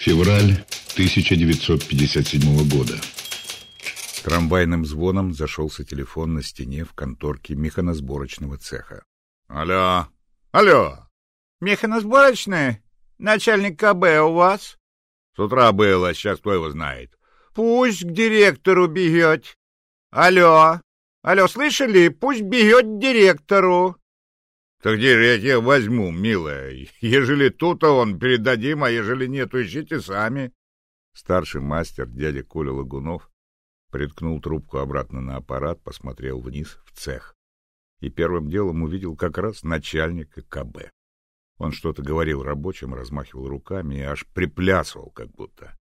Февраль 1957 года. Трамвайным звоном зашелся телефон на стене в конторке механосборочного цеха. Алло! Алло! Механосборочная? Начальник КБ у вас? С утра было, сейчас кто его знает. Пусть к директору бегет. Алло! Алло, слышали? Пусть бегет к директору. Так где же я тебя возьму, милая? Ежели тут, то он передадим, а ежели нет, ищите сами. Старший мастер, дядя Коля Лагунов, приткнул трубку обратно на аппарат, посмотрел вниз, в цех. И первым делом увидел как раз начальника КБ. Он что-то говорил рабочим, размахивал руками и аж приплясывал, как будто.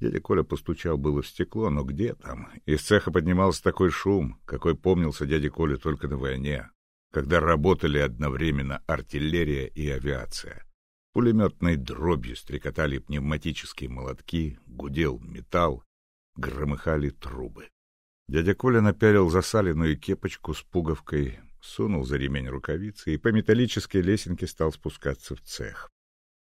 Дядя Коля постучал было в стекло, но где там? Из цеха поднимался такой шум, какой помнился дяде Коле только на войне, когда работали одновременно артиллерия и авиация. Пулеметной дробью стрекотали пневматические молотки, гудел металл, громыхали трубы. Дядя Коля напялил засаленную кепочку с пуговкой, сунул за ремень рукавицы и по металлической лесенке стал спускаться в цех.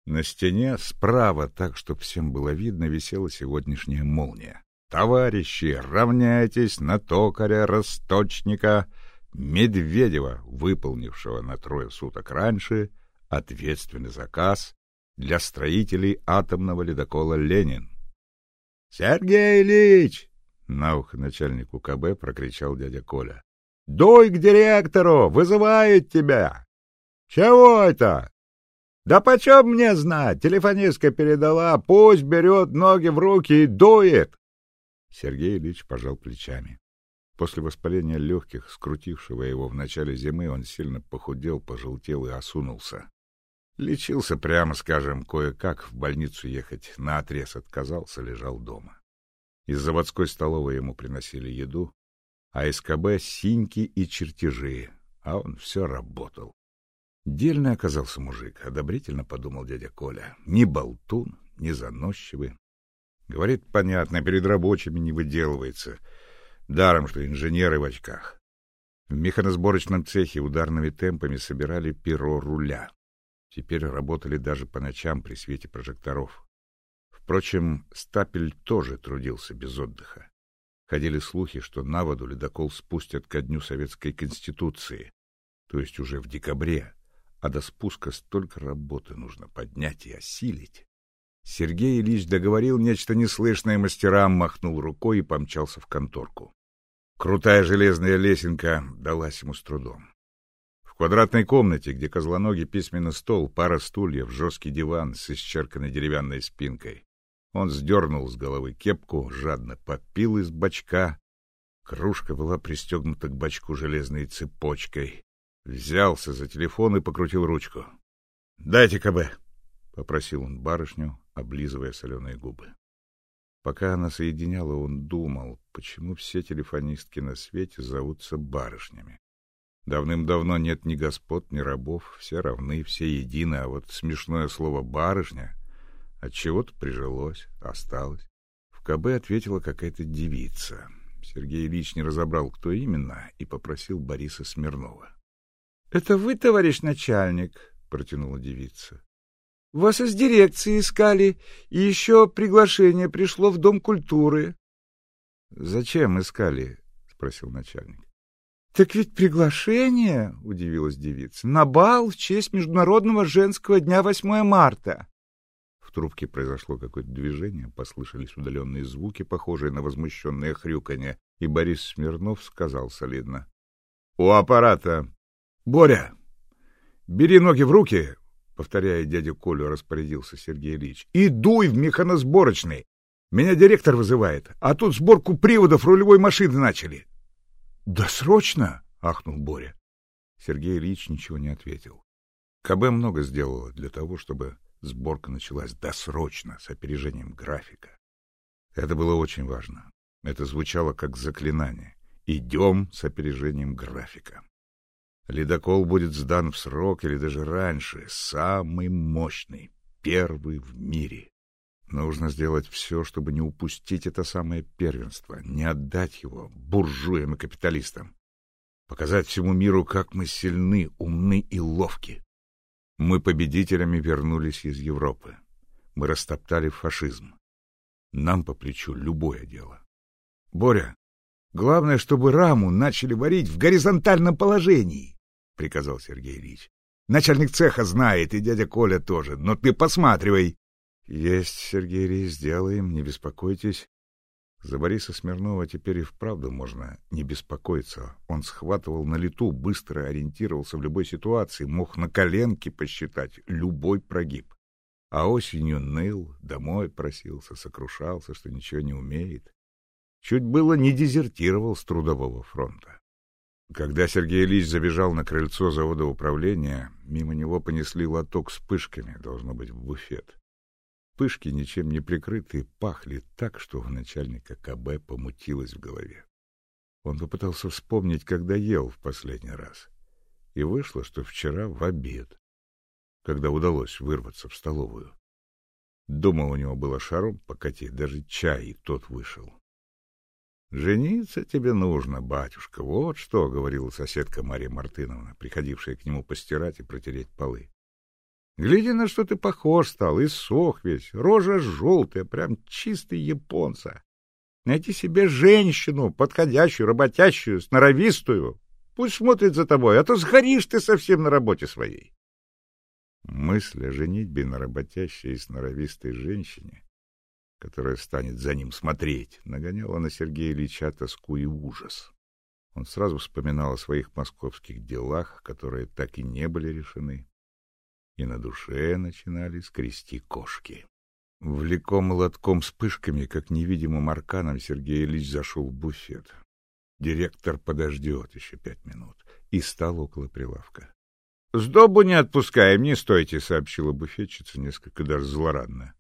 На стене справа, так, чтобы всем было видно, висела сегодняшняя молния. «Товарищи, равняйтесь на токаря, расточника!» Медведева, выполнившего на трое суток раньше ответственный заказ для строителей атомного ледокола «Ленин». «Сергей Ильич!» — на ухо начальнику КБ прокричал дядя Коля. «Дуй к директору! Вызывает тебя!» «Чего это?» «Да почем мне знать? Телефонистка передала, пусть берет ноги в руки и дует!» Сергей Ильич пожал плечами. После воспаления легких, скрутившего его в начале зимы, он сильно похудел, пожелтел и осунулся. Лечился, прямо скажем, кое-как, в больницу ехать наотрез отказался, лежал дома. Из заводской столовой ему приносили еду, а из КБ — синьки и чертежи, а он все работал. Дельный оказался мужик, одобрительно подумал дядя Коля. Ни болтун, ни заносчивый. Говорит, понятно, перед рабочими не выделывается — Даром, что инженеры в очках. В механосборочном цехе ударными темпами собирали перо руля. Теперь работали даже по ночам при свете прожекторов. Впрочем, Стапель тоже трудился без отдыха. Ходили слухи, что на воду ледокол спустят ко дню Советской Конституции, то есть уже в декабре, а до спуска столько работы нужно поднять и осилить. Сергей Ильич договорил нечто неслышное мастерам, махнул рукой и помчался в конторку. Крутая железная лесенка далась ему с трудом. В квадратной комнате, где козлоногий письменный стол, пара стульев, жесткий диван с исчерканной деревянной спинкой. Он сдернул с головы кепку, жадно попил из бачка. Кружка была пристегнута к бачку железной цепочкой. Взялся за телефон и покрутил ручку. — Дайте КБ, — попросил он барышню, облизывая соленые губы. Пока она соединяла, он думал, почему все телефонистки на свете зовутся барышнями. Давным-давно нет ни господ, ни рабов, все равны, все едины, а вот смешное слово «барышня» от чего то прижилось, осталось. В КБ ответила какая-то девица. Сергей Ильич не разобрал, кто именно, и попросил Бориса Смирнова. — Это вы, товарищ начальник? — протянула девица. Вас из дирекции искали, и еще приглашение пришло в Дом культуры. — Зачем искали? — спросил начальник. — Так ведь приглашение, — удивилась девица, — на бал в честь Международного женского дня 8 марта. В трубке произошло какое-то движение, послышались удаленные звуки, похожие на возмущенное хрюканье, и Борис Смирнов сказал солидно. — У аппарата. — Боря, бери ноги в руки, повторяя дядю Колю, распорядился Сергей Ильич. И дуй в механосборочный. Меня директор вызывает, а тут сборку приводов рулевой машины начали. Да срочно, ахнул Боря. Сергей Ильич ничего не ответил. КБ много сделало для того, чтобы сборка началась досрочно, с опережением графика. Это было очень важно. Это звучало как заклинание. Идем с опережением графика. Ледокол будет сдан в срок или даже раньше, самый мощный, первый в мире. Нужно сделать все, чтобы не упустить это самое первенство, не отдать его буржуям и капиталистам. Показать всему миру, как мы сильны, умны и ловки. Мы победителями вернулись из Европы. Мы растоптали фашизм. Нам по плечу любое дело. Боря, главное, чтобы раму начали варить в горизонтальном положении, приказал Сергей Ильич. Начальник цеха знает, и дядя Коля тоже, но ты посматривай. Есть, Сергей Ильич, сделаем, не беспокойтесь. За Бориса Смирнова теперь и вправду можно не беспокоиться. Он схватывал на лету, быстро ориентировался в любой ситуации, мог на коленке посчитать любой прогиб. А осенью ныл, домой просился, сокрушался, что ничего не умеет. Чуть было не дезертировал с трудового фронта. Когда Сергей Ильич забежал на крыльцо завода управления, мимо него понесли лоток с пышками, должно быть, в буфет. Пышки, ничем не прикрытые, пахли так, что у начальника КБ помутилось в голове. Он попытался вспомнить, когда ел в последний раз. И вышло, что вчера в обед, когда удалось вырваться в столовую. Дома у него было шаром покатить, даже чай и тот вышел. «Жениться тебе нужно, батюшка, вот что», — говорила соседка Мария Мартыновна, приходившая к нему постирать и протереть полы. Гляди, на что ты похож стал, и сох весь, рожа желтая, прям чистый японца. Найти себе женщину, подходящую, работящую, сноровистую. Пусть смотрит за тобой, а то сгоришь ты совсем на работе своей. Мысль о женитьбе на работящей и сноровистой женщине, которая станет за ним смотреть, нагоняла на Сергея Ильича тоску и ужас. Он сразу вспоминал о своих московских делах, которые так и не были решены и на душе начинали скрести кошки. Влеком лотком с пышками, как невидимым арканом, Сергей Ильич зашел в буфет. Директор подождет еще пять минут и стал около прилавка. — Сдобу не отпускаем, не стойте, — сообщила буфетчица несколько даже злорадно. —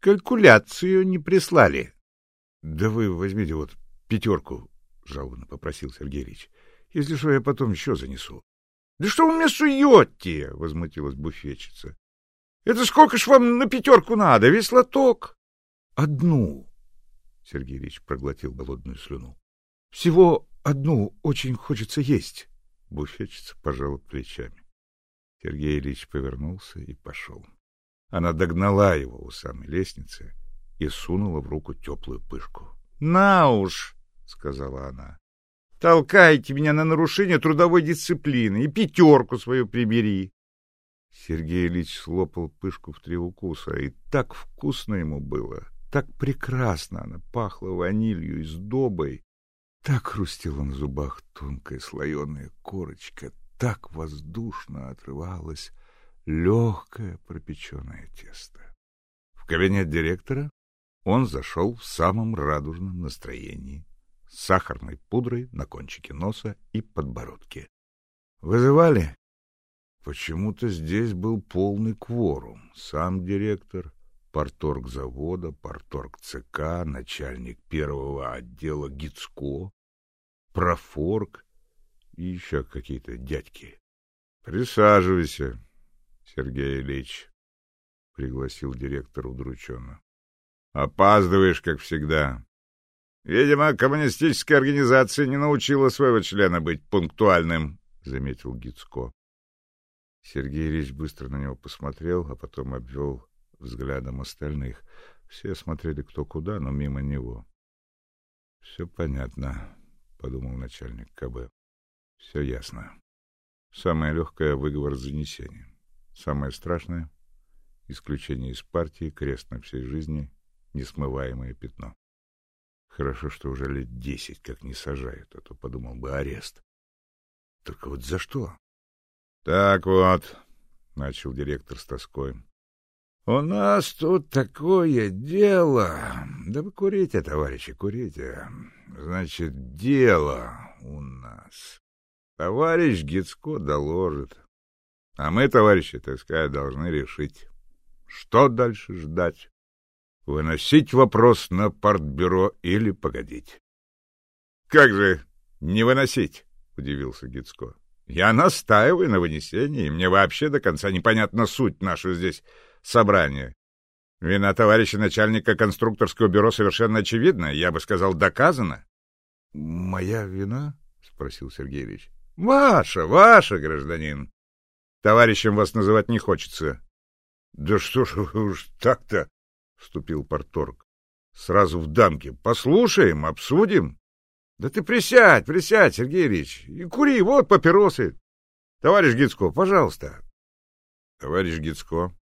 Калькуляцию не прислали. — Да вы возьмите вот пятерку, — жалобно попросил Сергей Если что, я потом еще занесу. — Да что вы мне суете? — возмутилась буфетчица. — Это сколько ж вам на пятерку надо? Весь лоток? — Одну. Сергей проглотил голодную слюну. — Всего одну очень хочется есть. Буфетчица пожала плечами. Сергей Ильич повернулся и пошел. Она догнала его у самой лестницы и сунула в руку теплую пышку. — На уж! — сказала она. Толкаете меня на нарушение трудовой дисциплины и пятерку свою прибери. Сергей Ильич слопал пышку в три укуса, и так вкусно ему было, так прекрасно она пахла ванилью и сдобой, так хрустела на зубах тонкая слоеная корочка, так воздушно отрывалось легкое пропеченное тесто. В кабинет директора он зашел в самом радужном настроении с сахарной пудрой на кончике носа и подбородке. «Вызывали?» Почему-то здесь был полный кворум. Сам директор, порторг завода, порторг ЦК, начальник первого отдела ГИЦКО, профорг и еще какие-то дядьки. — Присаживайся, Сергей Ильич, — пригласил директор удрученно. — Опаздываешь, как всегда. Видимо, коммунистическая организация не научила своего члена быть пунктуальным, заметил Гицко. Сергей Ильич быстро на него посмотрел, а потом обвел взглядом остальных. Все смотрели кто куда, но мимо него. Все понятно, подумал начальник КБ. Все ясно. Самое легкое выговор с занесением. Самое страшное исключение из партии, крест на всей жизни, несмываемое пятно. Хорошо, что уже лет десять как не сажают, а то подумал бы арест. Только вот за что? — Так вот, — начал директор с тоской, — у нас тут такое дело. Да вы курите, товарищи, курите. Значит, дело у нас. Товарищ Гицко доложит. А мы, товарищи, так сказать, должны решить, что дальше ждать. Выносить вопрос на партбюро или погодить? — Как же не выносить? — удивился Гицко. — Я настаиваю на вынесении, и мне вообще до конца непонятна суть нашего здесь собрания. Вина товарища начальника конструкторского бюро совершенно очевидна, я бы сказал, доказана. — Моя вина? — спросил Сергей Ильич. — Ваша, ваша, гражданин. Товарищем вас называть не хочется. — Да что ж уж так-то, — вступил порторг. — Сразу в дамки. Послушаем, обсудим. — Да ты присядь, присядь, Сергей Ильич, и кури, вот папиросы. Товарищ Гицко, пожалуйста. Товарищ Гицко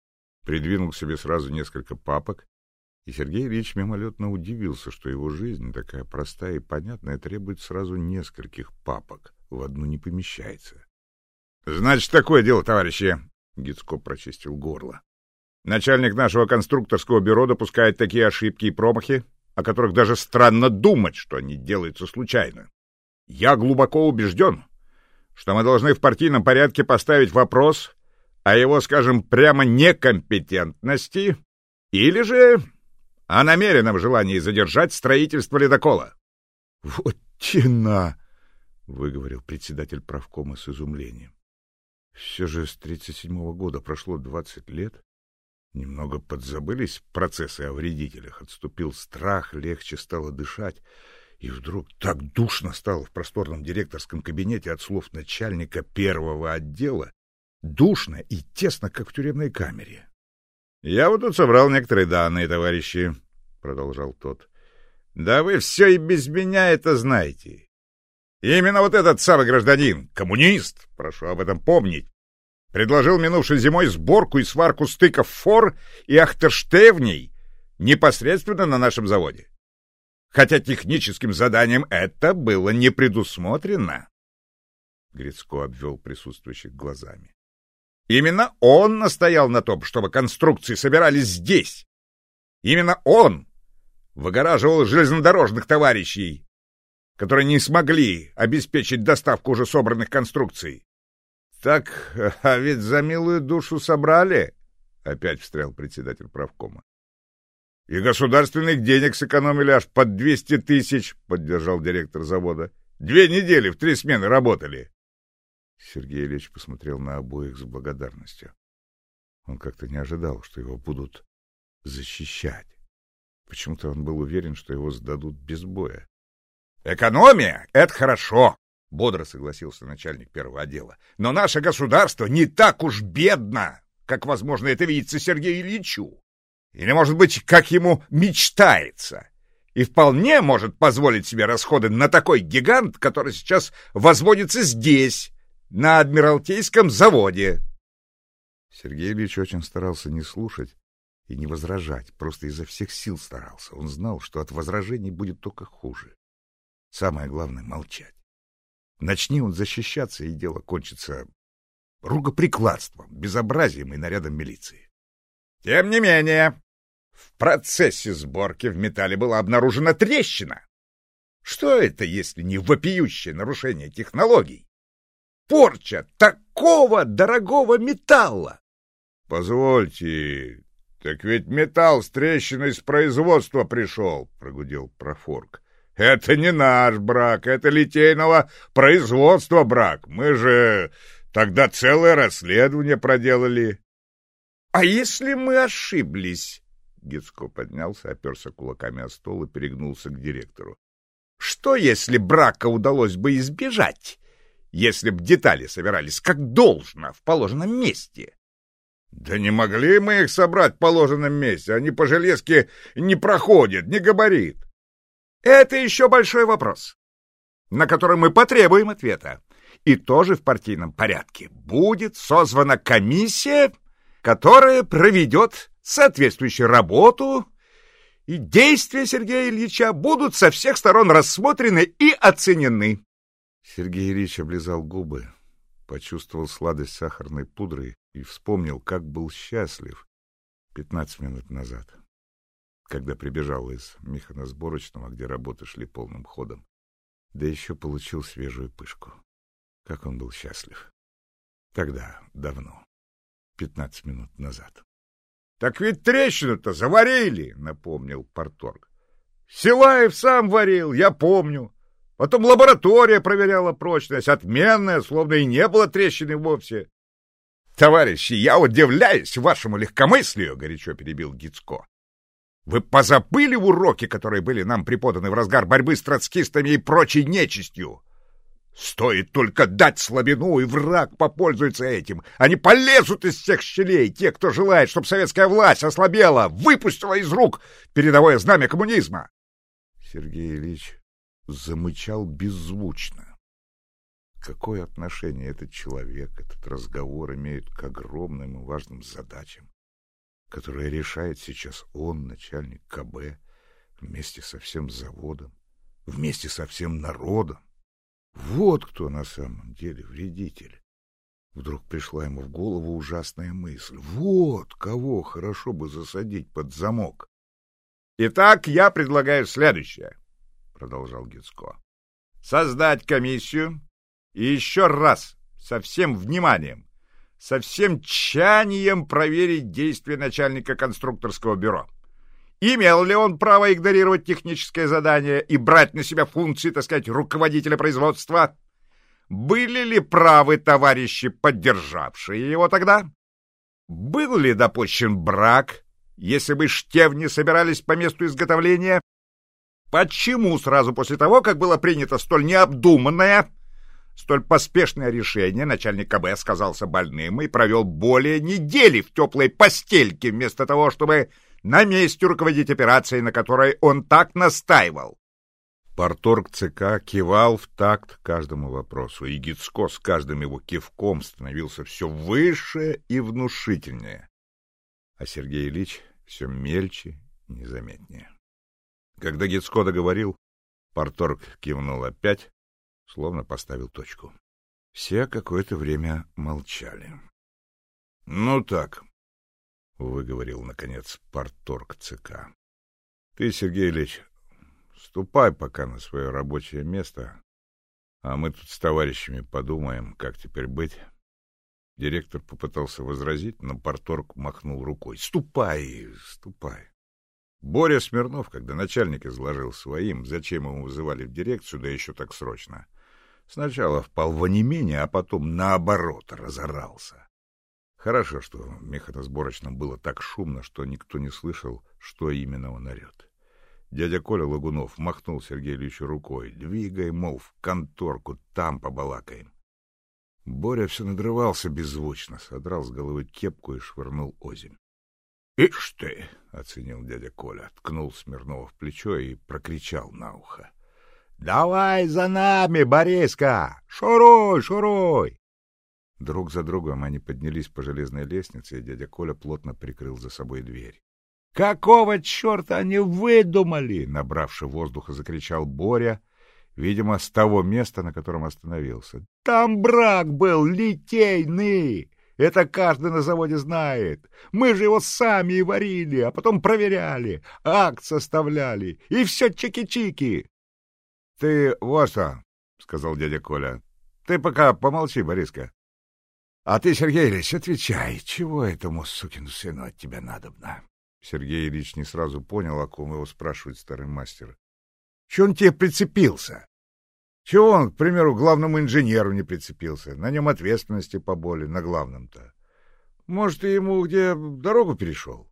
придвинул к себе сразу несколько папок, и Сергей Ильич мимолетно удивился, что его жизнь, такая простая и понятная, требует сразу нескольких папок, в одну не помещается. — Значит, такое дело, товарищи! — Гицко прочистил горло. — Начальник нашего конструкторского бюро допускает такие ошибки и промахи, о которых даже странно думать, что они делаются случайно. Я глубоко убежден, что мы должны в партийном порядке поставить вопрос о его, скажем, прямо некомпетентности или же о намеренном желании задержать строительство ледокола. — Вот тена! — выговорил председатель правкома с изумлением. Все же с 37-го года прошло 20 лет. Немного подзабылись процессы о вредителях, отступил страх, легче стало дышать. И вдруг так душно стало в просторном директорском кабинете от слов начальника первого отдела, душно и тесно, как в тюремной камере. «Я вот тут собрал некоторые данные, товарищи», — продолжал тот. «Да вы все и без меня это знаете. Именно вот этот самый гражданин, коммунист, прошу об этом помнить, предложил минувшей зимой сборку и сварку стыков фор и ахтерштевней непосредственно на нашем заводе. Хотя техническим заданием это было не предусмотрено. Грицко обвел присутствующих глазами. Именно он настоял на том, чтобы конструкции собирались здесь. Именно он выгораживал железнодорожных товарищей, которые не смогли обеспечить доставку уже собранных конструкций. — Так, а ведь за милую душу собрали, — опять встрял председатель правкома. — И государственных денег сэкономили аж под двести тысяч, — поддержал директор завода. — Две недели в три смены работали. Сергей Ильич посмотрел на обоих с благодарностью. Он как-то не ожидал, что его будут защищать. Почему-то он был уверен, что его сдадут без боя. «Экономия — это хорошо!» — бодро согласился начальник первого отдела. «Но наше государство не так уж бедно, как, возможно, это видится Сергею Ильичу. Или, может быть, как ему мечтается. И вполне может позволить себе расходы на такой гигант, который сейчас возводится здесь, на Адмиралтейском заводе. Сергей Ильич очень старался не слушать и не возражать, просто изо всех сил старался. Он знал, что от возражений будет только хуже. Самое главное — молчать. Начни он защищаться, и дело кончится ругоприкладством, безобразием и нарядом милиции. Тем не менее, в процессе сборки в металле была обнаружена трещина. Что это, если не вопиющее нарушение технологий? порча такого дорогого металла? — Позвольте, так ведь металл с трещиной с производства пришел, — прогудел профорг. — Это не наш брак, это литейного производства брак. Мы же тогда целое расследование проделали. — А если мы ошиблись? Гицко поднялся, оперся кулаками о стол и перегнулся к директору. — Что, если брака удалось бы избежать? если б детали собирались как должно, в положенном месте. Да не могли мы их собрать в положенном месте, они по железке не проходят, не габарит. Это еще большой вопрос, на который мы потребуем ответа. И тоже в партийном порядке будет созвана комиссия, которая проведет соответствующую работу, и действия Сергея Ильича будут со всех сторон рассмотрены и оценены. Сергей Ильич облизал губы, почувствовал сладость сахарной пудры и вспомнил, как был счастлив пятнадцать минут назад, когда прибежал из механосборочного, где работы шли полным ходом, да еще получил свежую пышку. Как он был счастлив. Тогда, давно, пятнадцать минут назад. — Так ведь трещину-то заварили, — напомнил Порторг. — Силаев сам варил, я помню. Потом лаборатория проверяла прочность, отменная, словно и не было трещины вовсе. — Товарищи, я удивляюсь вашему легкомыслию, — горячо перебил Гицко. — Вы позабыли уроки, которые были нам преподаны в разгар борьбы с троцкистами и прочей нечистью? Стоит только дать слабину, и враг попользуется этим. Они полезут из всех щелей, те, кто желает, чтобы советская власть ослабела, выпустила из рук передовое знамя коммунизма. Сергей Ильич замычал беззвучно. Какое отношение этот человек, этот разговор имеет к огромным и важным задачам, которые решает сейчас он, начальник КБ, вместе со всем заводом, вместе со всем народом? Вот кто на самом деле вредитель. Вдруг пришла ему в голову ужасная мысль. Вот кого хорошо бы засадить под замок. Итак, я предлагаю следующее, продолжал Гицко. Создать комиссию и еще раз со всем вниманием, со всем тщанием проверить действия начальника конструкторского бюро. Имел ли он право игнорировать техническое задание и брать на себя функции, так сказать, руководителя производства? Были ли правы товарищи, поддержавшие его тогда? Был ли допущен брак, если бы штевни собирались по месту изготовления? Почему сразу после того, как было принято столь необдуманное, столь поспешное решение, начальник КБ сказался больным и провел более недели в теплой постельке, вместо того, чтобы на месте руководить операцией, на которой он так настаивал. Порторг ЦК кивал в такт каждому вопросу, и Гицко с каждым его кивком становился все выше и внушительнее, а Сергей Ильич все мельче и незаметнее. Когда Гицко договорил, Порторг кивнул опять, словно поставил точку. Все какое-то время молчали. — Ну так, — выговорил, наконец, порторг ЦК. — Ты, Сергей Ильич, ступай пока на свое рабочее место, а мы тут с товарищами подумаем, как теперь быть. Директор попытался возразить, но порторг махнул рукой. — Ступай, ступай. Боря Смирнов, когда начальник изложил своим, зачем ему вызывали в дирекцию, да еще так срочно, сначала впал в онемение, а потом, наоборот, разорался. Хорошо, что в механосборочном было так шумно, что никто не слышал, что именно он орет. Дядя Коля Лагунов махнул Сергею Ильичу рукой. «Двигай, мол, в конторку, там побалакаем». Боря все надрывался беззвучно, содрал с головы кепку и швырнул озимь. «Ишь ты!» — оценил дядя Коля, ткнул Смирнова в плечо и прокричал на ухо. «Давай за нами, Бориска! Шуруй, шуруй!» Друг за другом они поднялись по железной лестнице, и дядя Коля плотно прикрыл за собой дверь. — Какого черта они выдумали? — набравши воздуха, закричал Боря, видимо, с того места, на котором остановился. — Там брак был литейный! Это каждый на заводе знает. Мы же его сами и варили, а потом проверяли, акт составляли, и все чики-чики. — Ты вот что, — сказал дядя Коля, — ты пока помолчи, Бориска. А ты, Сергей Ильич, отвечай, чего этому сукину сыну от тебя надобно? Сергей Ильич не сразу понял, о ком его спрашивает старый мастер. Чего он тебе прицепился? Чего он, к примеру, главному инженеру не прицепился? На нем ответственности поболее, на главном-то. Может, ты ему где дорогу перешел?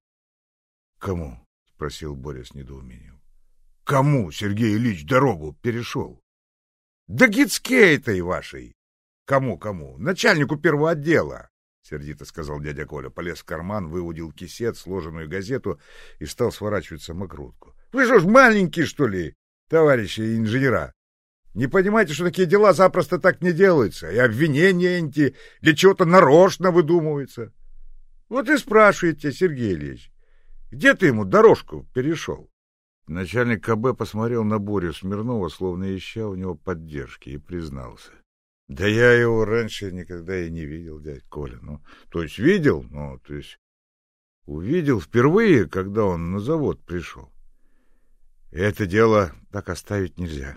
— Кому? — спросил Боря с недоумением. — Кому Сергей Ильич дорогу перешел? — Да гицкей-то вашей! Кому-кому? Начальнику первого отдела, — сердито сказал дядя Коля. Полез в карман, выудил кисет, сложенную газету и стал сворачивать самокрутку. — Вы что ж, маленький, что ли, товарищи инженера? Не понимаете, что такие дела запросто так не делаются, и обвинения эти для чего-то нарочно выдумываются? Вот и спрашиваете, Сергей Ильич, где ты ему дорожку перешел? Начальник КБ посмотрел на Борю Смирнова, словно ища у него поддержки, и признался. Да я его раньше никогда и не видел, дядь Коля. Ну, то есть видел, ну, то есть увидел впервые, когда он на завод пришел. Это дело так оставить нельзя.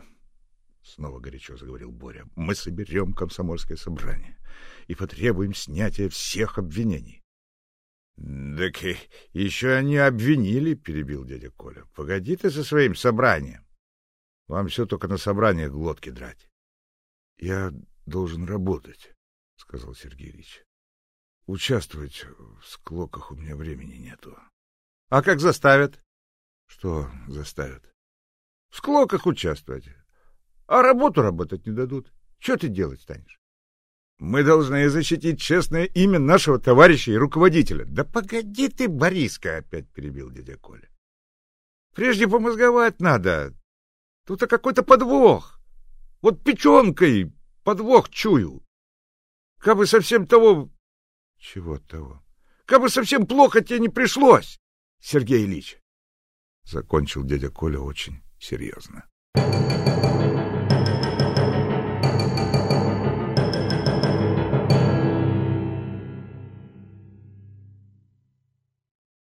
Снова горячо заговорил Боря. Мы соберем комсомольское собрание и потребуем снятия всех обвинений. — Так еще они обвинили, — перебил дядя Коля. — Погоди ты со своим собранием. Вам все только на собраниях глотки драть. — Я должен работать, — сказал Сергей Ильич. — Участвовать в склоках у меня времени нету. — А как заставят? — Что заставят? — В склоках участвовать. А работу работать не дадут. Что ты делать станешь? Мы должны защитить честное имя нашего товарища и руководителя. Да погоди ты, Бориска, опять перебил дядя Коля. Прежде помозговать надо. Тут-то какой-то подвох. Вот печенкой подвох чую. Кабы совсем того... Чего того? Кабы совсем плохо тебе не пришлось, Сергей Ильич. Закончил дядя Коля очень серьезно.